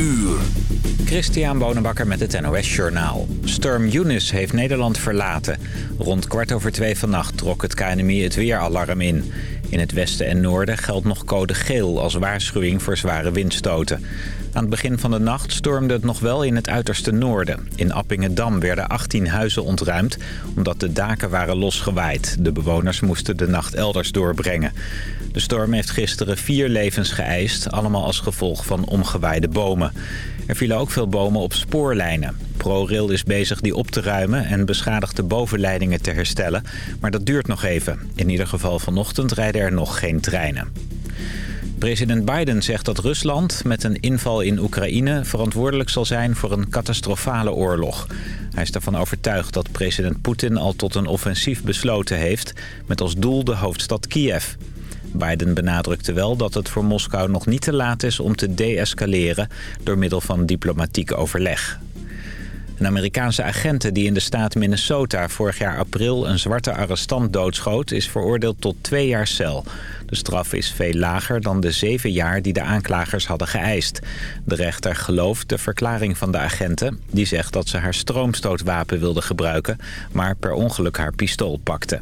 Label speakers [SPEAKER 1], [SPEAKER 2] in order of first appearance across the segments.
[SPEAKER 1] uur.
[SPEAKER 2] Christian Bonenbakker met het NOS Journaal. Storm Eunice heeft Nederland verlaten. Rond kwart over twee vannacht trok het KNMI het weeralarm in. In het westen en noorden geldt nog code geel als waarschuwing voor zware windstoten. Aan het begin van de nacht stormde het nog wel in het uiterste noorden. In Appingedam werden 18 huizen ontruimd omdat de daken waren losgewaaid. De bewoners moesten de nacht elders doorbrengen. De storm heeft gisteren vier levens geëist, allemaal als gevolg van omgewaaide bomen. Er vielen ook veel bomen op spoorlijnen. ProRail is bezig die op te ruimen en beschadigde bovenleidingen te herstellen. Maar dat duurt nog even. In ieder geval vanochtend rijden er nog geen treinen. President Biden zegt dat Rusland met een inval in Oekraïne verantwoordelijk zal zijn voor een catastrofale oorlog. Hij is ervan overtuigd dat president Poetin al tot een offensief besloten heeft met als doel de hoofdstad Kiev. Biden benadrukte wel dat het voor Moskou nog niet te laat is om te deescaleren door middel van diplomatiek overleg. Een Amerikaanse agent die in de staat Minnesota vorig jaar april een zwarte arrestant doodschoot... is veroordeeld tot twee jaar cel. De straf is veel lager dan de zeven jaar die de aanklagers hadden geëist. De rechter gelooft de verklaring van de agenten... die zegt dat ze haar stroomstootwapen wilde gebruiken... maar per ongeluk haar pistool pakte.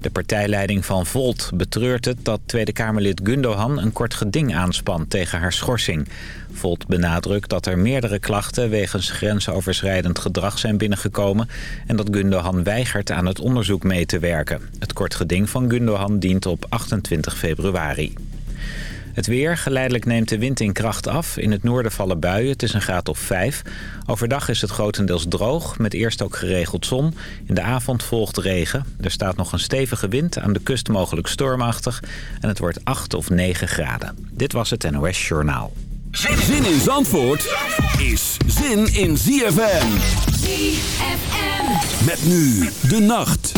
[SPEAKER 2] De partijleiding van Volt betreurt het dat Tweede Kamerlid Gundohan een kort geding aanspant tegen haar schorsing. Volt benadrukt dat er meerdere klachten wegens grensoverschrijdend gedrag zijn binnengekomen... en dat Gundohan weigert aan het onderzoek mee te werken. Het kort geding van Gundohan dient op 28 februari. Het weer. Geleidelijk neemt de wind in kracht af. In het noorden vallen buien. Het is een graad of 5. Overdag is het grotendeels droog, met eerst ook geregeld zon. In de avond volgt regen. Er staat nog een stevige wind, aan de kust mogelijk stormachtig. En het wordt 8 of 9 graden. Dit was het NOS Journaal.
[SPEAKER 1] Zin in Zandvoort is zin in ZFM.
[SPEAKER 3] ZFM.
[SPEAKER 1] Met nu de nacht.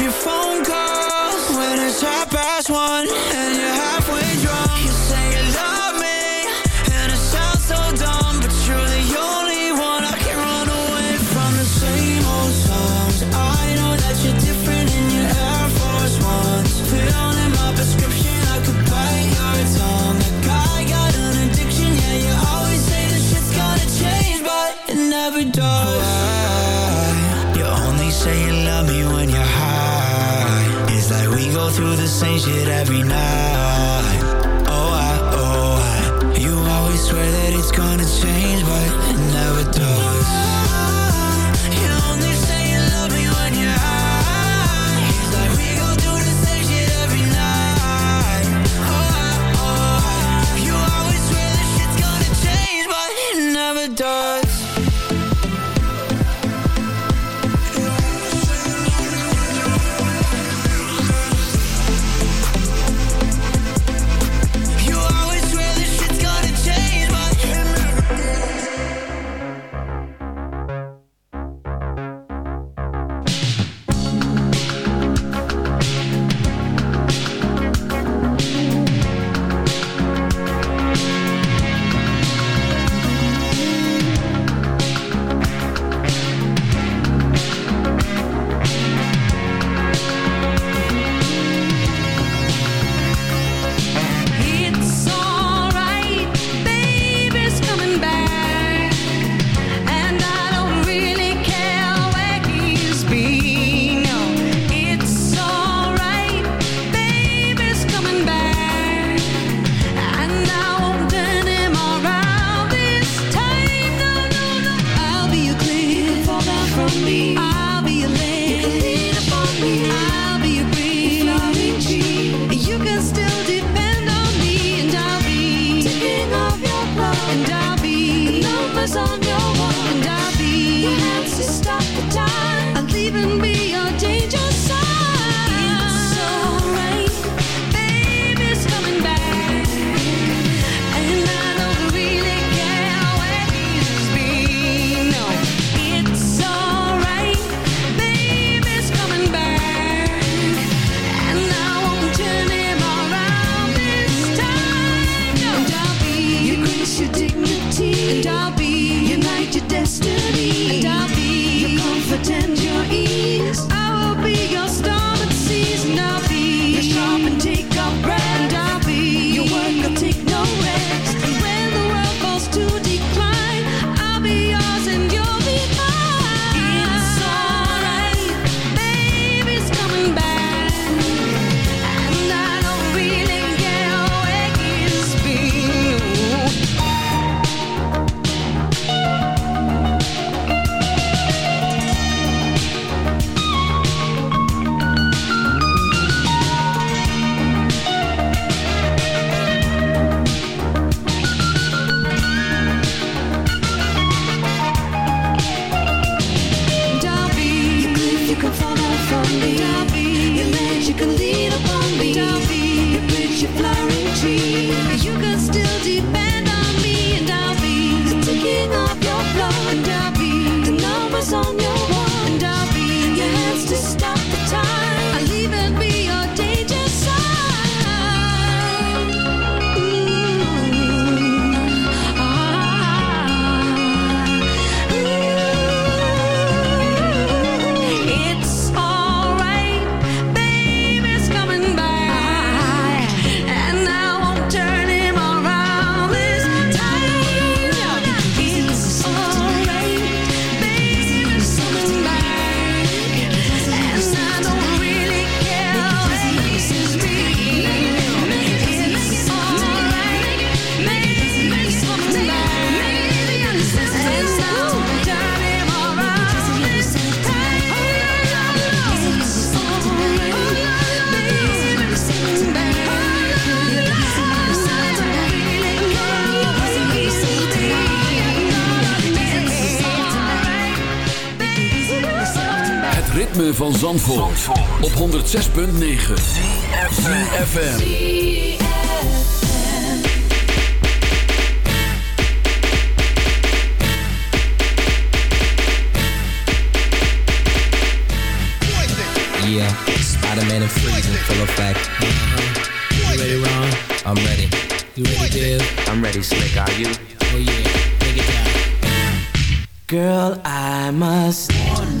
[SPEAKER 4] your phone calls when it's half past one and you're halfway drunk. same shit every night. you fly.
[SPEAKER 1] Op 106.9 FM.
[SPEAKER 3] Yeah, Spider-Man and freezing full effect. Uh-huh. You ready, Ron? I'm ready. You ready, Dave?
[SPEAKER 5] I'm ready, Slick. Are you?
[SPEAKER 3] Oh yeah, take it down. Girl, I must warn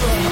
[SPEAKER 4] Can't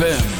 [SPEAKER 6] ZFM.